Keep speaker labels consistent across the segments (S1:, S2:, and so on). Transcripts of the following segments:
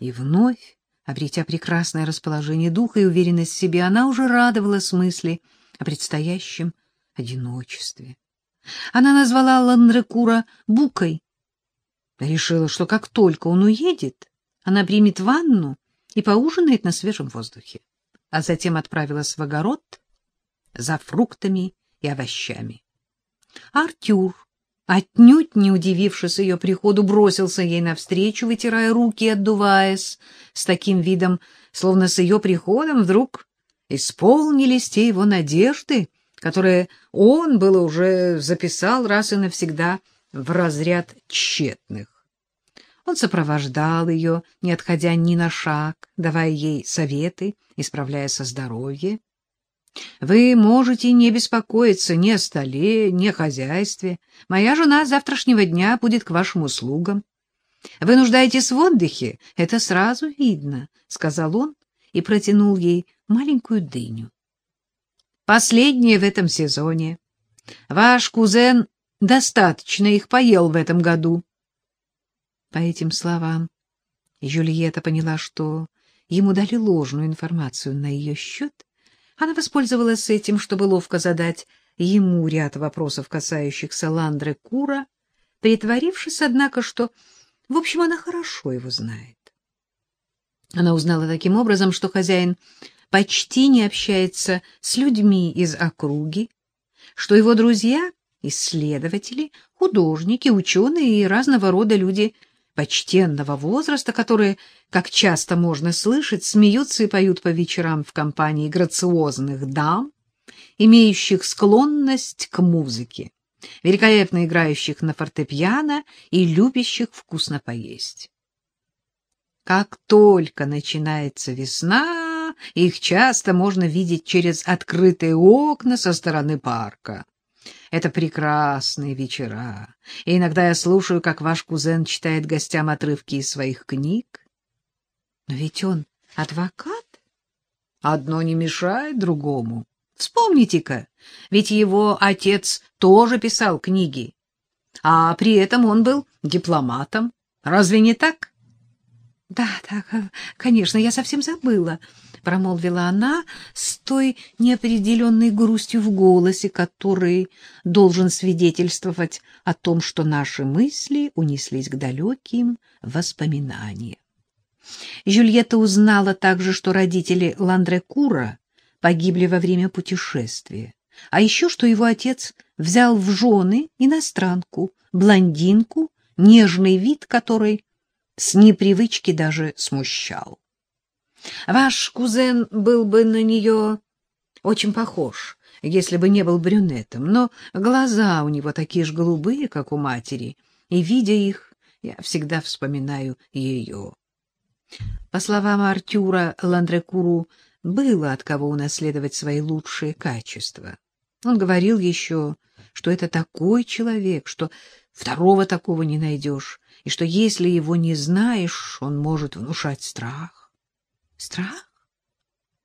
S1: И вновь, обретя прекрасное расположение духа и уверенность в себе, она уже радовалась мысли о предстоящем одиночестве. Она назвала Ландрекура Букой. Решила, что как только он уедет, она примет ванну и поужинает на свежем воздухе, а затем отправилась в огород за фруктами и овощами. Артюр, отнюдь не удивившись ее приходу, бросился ей навстречу, вытирая руки и отдуваясь, с таким видом, словно с ее приходом вдруг исполнились те его надежды, которые он было уже записал раз и навсегда в разряд тщетных. Он сопровождал ее, не отходя ни на шаг, давая ей советы, исправляя со здоровье. Вы можете не беспокоиться ни о столе, ни о хозяйстве. Моя жена с завтрашнего дня будет к вашим услугам. Вы нуждаетесь в отдыхе, это сразу видно, — сказал он и протянул ей маленькую дыню. Последнее в этом сезоне. Ваш кузен достаточно их поел в этом году. По этим словам Жюльетта поняла, что ему дали ложную информацию на ее счет, она воспользовалась этим, чтобы ловко задать ему ряд вопросов, касающихся Ландры Кура, притворившись, однако, что, в общем, она хорошо его знает. Она узнала таким образом, что хозяин почти не общается с людьми из округи, что его друзья — исследователи, художники, ученые и разного рода люди — почтенного возраста, которые, как часто можно слышать, смеются и поют по вечерам в компании грациозных дам, имеющих склонность к музыке, великолепно играющих на фортепиано и любящих вкусно поесть. Как только начинается весна, их часто можно видеть через открытые окна со стороны парка. Это прекрасные вечера. И иногда я слушаю, как ваш кузен читает гостям отрывки из своих книг. Но ведь он адвокат. Одно не мешает другому. Вспомните-ка, ведь его отец тоже писал книги, а при этом он был дипломатом. Разве не так? Да, так, конечно, я совсем забыла. — промолвила она с той неопределенной грустью в голосе, который должен свидетельствовать о том, что наши мысли унеслись к далеким воспоминаниям. Жюльетта узнала также, что родители Ландре Кура погибли во время путешествия, а еще что его отец взял в жены иностранку, блондинку, нежный вид которой с непривычки даже смущал. Ваш кузен был бы на нее очень похож, если бы не был брюнетом, но глаза у него такие же голубые, как у матери, и, видя их, я всегда вспоминаю ее. По словам Артюра, Ландрекуру было от кого унаследовать свои лучшие качества. Он говорил еще, что это такой человек, что второго такого не найдешь, и что если его не знаешь, он может внушать страх. Страх?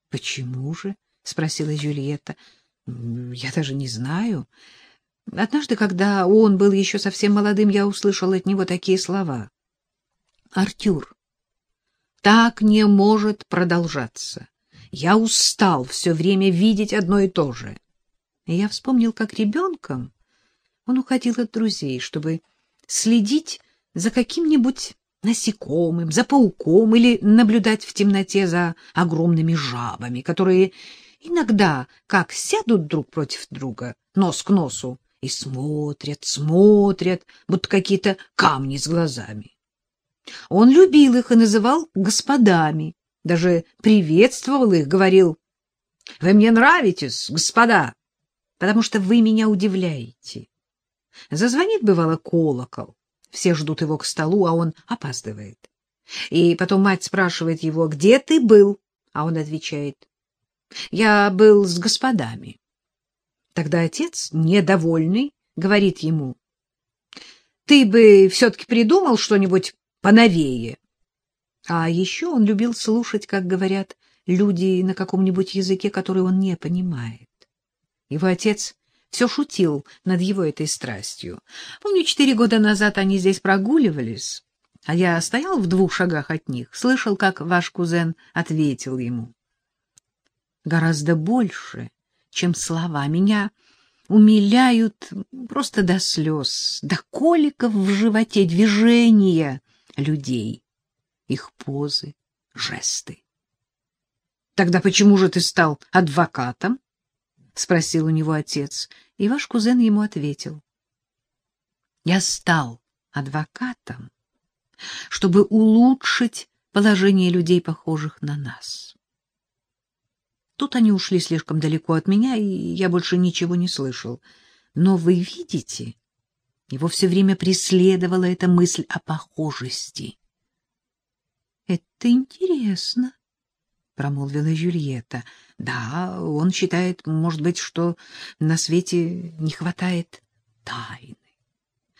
S1: Почему же? спросила Жюльетта. Я даже не знаю. Однажды, когда он был еще совсем молодым, я услышала от него такие слова. Артюр, так не может продолжаться. Я устал все время видеть одно и то же. И я вспомнил, как ребенком он уходил от друзей, чтобы следить за каким-нибудь насекомым, за пауком или наблюдать в темноте за огромными жабами, которые иногда как сядут друг против друга, нос к носу, и смотрят, смотрят, будто какие-то камни с глазами. Он любил их и называл господами, даже приветствовал их, говорил, «Вы мне нравитесь, господа, потому что вы меня удивляете». Зазвонит, бывало, колокол, все ждут его к столу, а он опаздывает. И потом мать спрашивает его, где ты был? А он отвечает, я был с господами. Тогда отец, недовольный, говорит ему, ты бы все-таки придумал что-нибудь поновее. А еще он любил слушать, как говорят люди на каком-нибудь языке, который он не понимает. Его отец все шутил над его этой страстью. Помню, четыре года назад они здесь прогуливались. а я стоял в двух шагах от них, слышал, как ваш кузен ответил ему. Гораздо больше, чем слова, меня умиляют просто до слез, до коликов в животе движения людей, их позы, жесты. — Тогда почему же ты стал адвокатом? — спросил у него отец, и ваш кузен ему ответил. — Я стал адвокатом, чтобы улучшить положение людей, похожих на нас. Тут они ушли слишком далеко от меня, и я больше ничего не слышал. Но вы видите, его все время преследовала эта мысль о похожести. — Это интересно, — промолвила Жюльетта. — Да, он считает, может быть, что на свете не хватает тайны.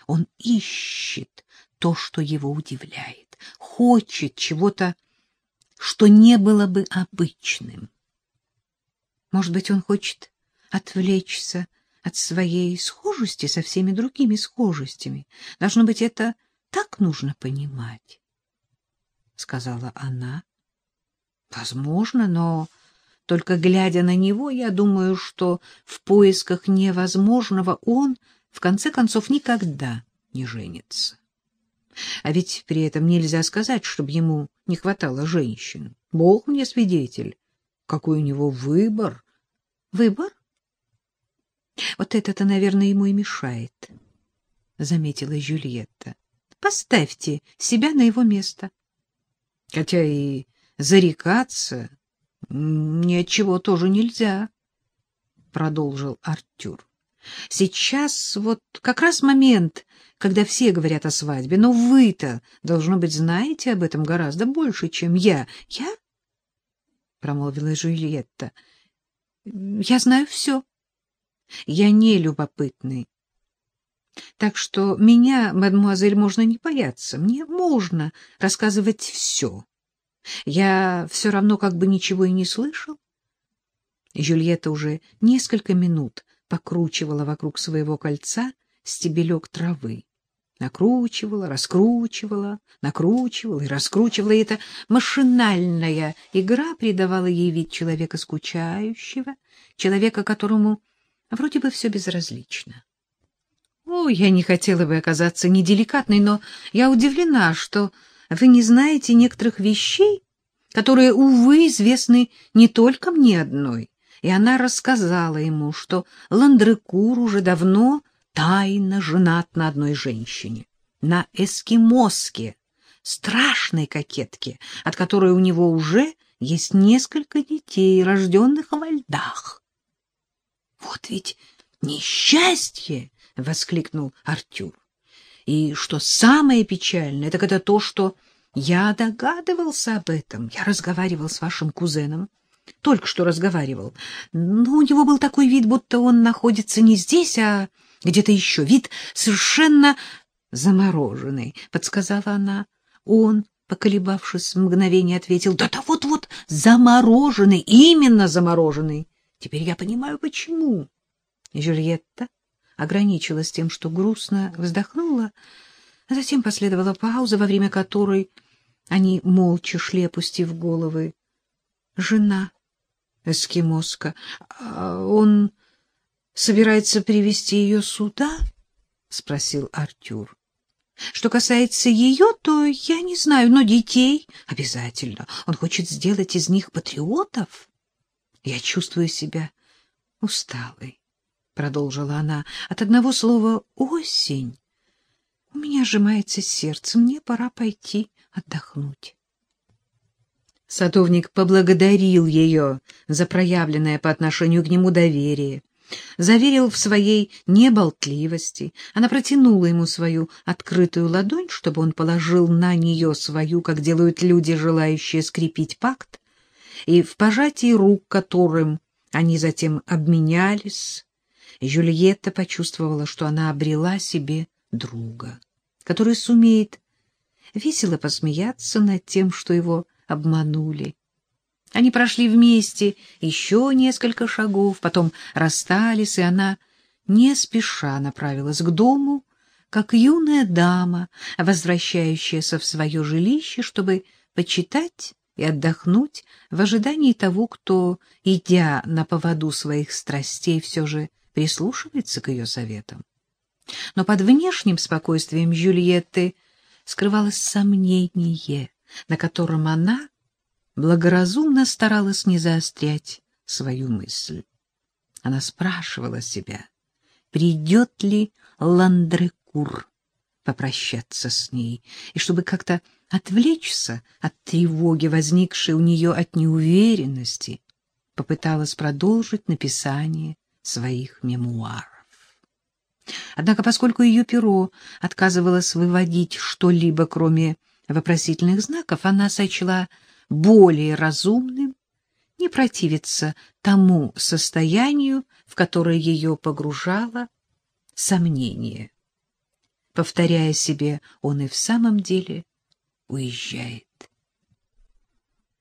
S1: Он ищет то, что его удивляет, хочет чего-то, что не было бы обычным. Может быть, он хочет отвлечься от своей схожести со всеми другими схожестями. Должно быть, это так нужно понимать, — сказала она. — Возможно, но только глядя на него, я думаю, что в поисках невозможного он, в конце концов, никогда не женится. А ведь при этом нельзя сказать, чтобы ему не хватало женщин. Бог мне свидетель, какой у него выбор. Выбор? Вот это-то, наверное, ему и мешает, — заметила Жюльетта. Поставьте себя на его место. Хотя и зарекаться ни от чего тоже нельзя, — продолжил Артюр. Сейчас вот как раз момент, когда все говорят о свадьбе, но вы-то, должно быть, знаете об этом гораздо больше, чем я. Я? — промолвила Жюльетта. — Я знаю все. Я не любопытный. Так что меня, мадемуазель, можно не бояться. Мне можно рассказывать все. Я все равно как бы ничего и не слышал. Жюльетта уже несколько минут покручивала вокруг своего кольца стебелек травы. Накручивала, раскручивала, накручивала и раскручивала. И эта машинальная игра придавала ей вид человека скучающего, человека, которому вроде бы все безразлично. О, я не хотела бы оказаться неделикатной, но я удивлена, что вы не знаете некоторых вещей, которые, увы, известны не только мне одной. И она рассказала ему, что Ландрекур уже давно тайно женат на одной женщине, на эскимоске, страшной кокетке, от которой у него уже есть несколько детей, рожденных во льдах. — Вот ведь несчастье! — воскликнул Артюр. — И что самое печальное, так это то, что я догадывался об этом. Я разговаривал с вашим кузеном, только что разговаривал. Но у него был такой вид, будто он находится не здесь, а где-то еще. Вид совершенно замороженный, — подсказала она. Он, поколебавшись мгновение, ответил, — да-да, вот-вот, замороженный, именно замороженный. Теперь я понимаю, почему. Жюльетта ограничилась тем, что грустно вздохнула, а затем последовала пауза, во время которой они молча шли, опустив головы. Жена эскимоска. А он собирается привести ее сюда? — спросил Артюр. — Что касается ее, то я не знаю, но детей обязательно. Он хочет сделать из них патриотов. Я чувствую себя усталой, — продолжила она, — от одного слова «осень». У меня сжимается сердце, мне пора пойти отдохнуть. Садовник поблагодарил ее за проявленное по отношению к нему доверие, заверил в своей неболтливости. Она протянула ему свою открытую ладонь, чтобы он положил на нее свою, как делают люди, желающие скрепить пакт, и в пожатии рук, которым они затем обменялись, Жюльетта почувствовала, что она обрела себе друга, который сумеет весело посмеяться над тем, что его обманули. Они прошли вместе еще несколько шагов, потом расстались, и она не спеша направилась к дому, как юная дама, возвращающаяся в свое жилище, чтобы почитать и отдохнуть в ожидании того, кто, идя на поводу своих страстей, все же прислушивается к ее советам. Но под внешним спокойствием Жюльетты скрывалось сомнение, на котором она благоразумно старалась не заострять свою мысль. Она спрашивала себя, придет ли Ландрекур попрощаться с ней, и чтобы как-то отвлечься от тревоги, возникшей у нее от неуверенности, попыталась продолжить написание своих мемуаров. Однако, поскольку ее перо отказывалось выводить что-либо, кроме вопросительных знаков, она сочла более разумным не противиться тому состоянию, в которое ее погружало сомнение. Повторяя себе, он и в самом деле уезжает.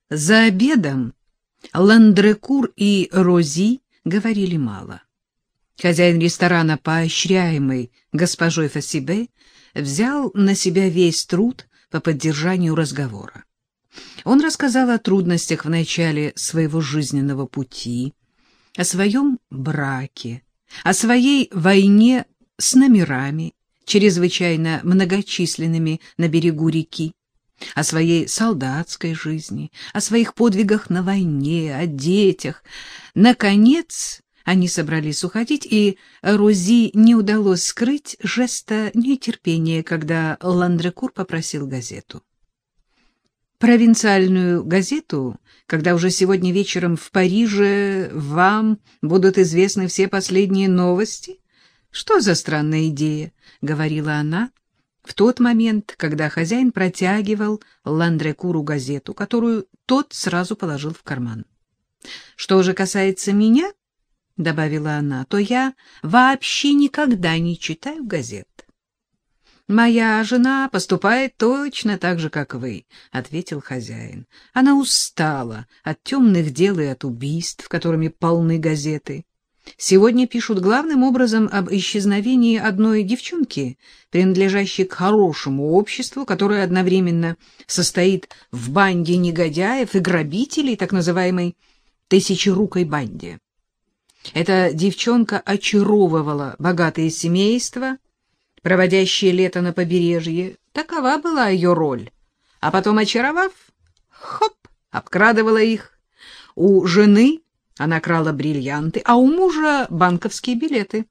S1: За обедом Ландрекур и Рози говорили мало. Хозяин ресторана, поощряемый госпожой Фасибе, взял на себя весь труд по поддержанию разговора. Он рассказал о трудностях в начале своего жизненного пути, о своем браке, о своей войне с номерами, чрезвычайно многочисленными на берегу реки, о своей солдатской жизни, о своих подвигах на войне, о детях. Наконец они собрались уходить, и Рози не удалось скрыть жеста нетерпения, когда Ландрекур попросил газету. Провинциальную газету, когда уже сегодня вечером в Париже вам будут известны все последние новости? Что за странная идея, — говорила она, — в тот момент, когда хозяин протягивал Ландрекуру газету, которую тот сразу положил в карман. «Что же касается меня, — добавила она, — то я вообще никогда не читаю газет. «Моя жена поступает точно так же, как вы», — ответил хозяин. «Она устала от темных дел и от убийств, которыми полны газеты. Сегодня пишут главным образом об исчезновении одной девчонки, принадлежащей к хорошему обществу, которое одновременно состоит в банде негодяев и грабителей, так называемой «тысячерукой банде». Эта девчонка очаровывала богатые семейства, проводящие лето на побережье. Такова была ее роль. А потом, очаровав, хоп, обкрадывала их. У жены она крала бриллианты, а у мужа — банковские билеты.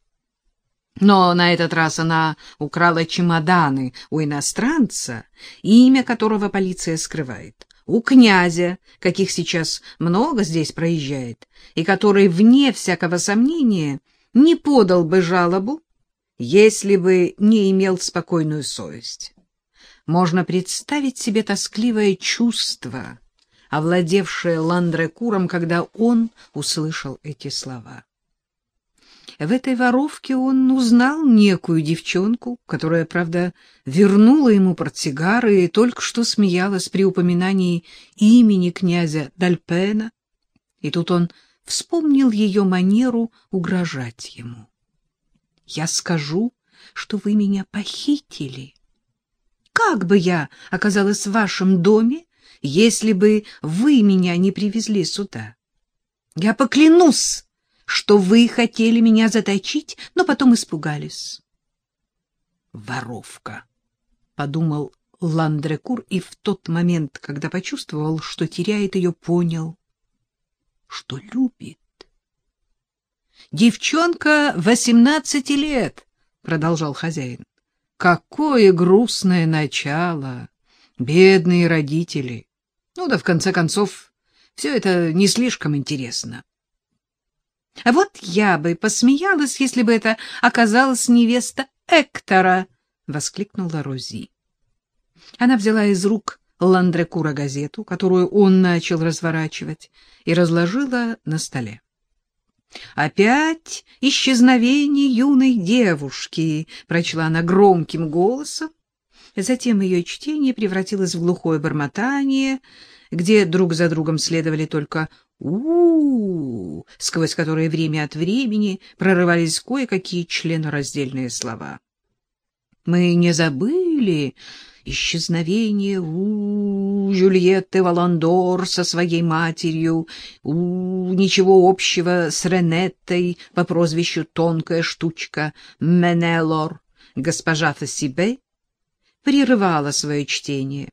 S1: Но на этот раз она украла чемоданы у иностранца, имя которого полиция скрывает, у князя, каких сейчас много здесь проезжает, и который, вне всякого сомнения, не подал бы жалобу, если бы не имел спокойную совесть. Можно представить себе тоскливое чувство — овладевшее Ландрекуром, когда он услышал эти слова. В этой воровке он узнал некую девчонку, которая, правда, вернула ему портсигары и только что смеялась при упоминании имени князя Дальпена. И тут он вспомнил ее манеру угрожать ему. «Я скажу, что вы меня похитили. Как бы я оказалась в вашем доме, если бы вы меня не привезли сюда. Я поклянусь, что вы хотели меня заточить, но потом испугались. Воровка, — подумал Ландрекур, и в тот момент, когда почувствовал, что теряет ее, понял, что любит. «Девчонка восемнадцати лет», — продолжал хозяин. «Какое грустное начало! Бедные родители! Ну да, в конце концов, все это не слишком интересно. А вот я бы посмеялась, если бы это оказалась невеста Эктора, — воскликнула Рози. Она взяла из рук Ландрекура газету, которую он начал разворачивать, и разложила на столе. «Опять исчезновение юной девушки», — прочла она громким голосом, Затем ее чтение превратилось в глухое бормотание, где друг за другом следовали только у, -у, -у сквозь которые время от времени прорывались кое-какие членораздельные слова. «Мы не забыли исчезновение у, -у Жюльетты Валандор со своей матерью, у, ничего общего с Ренеттой по прозвищу «Тонкая штучка» Менелор, госпожа Фасибе прерывала свое чтение.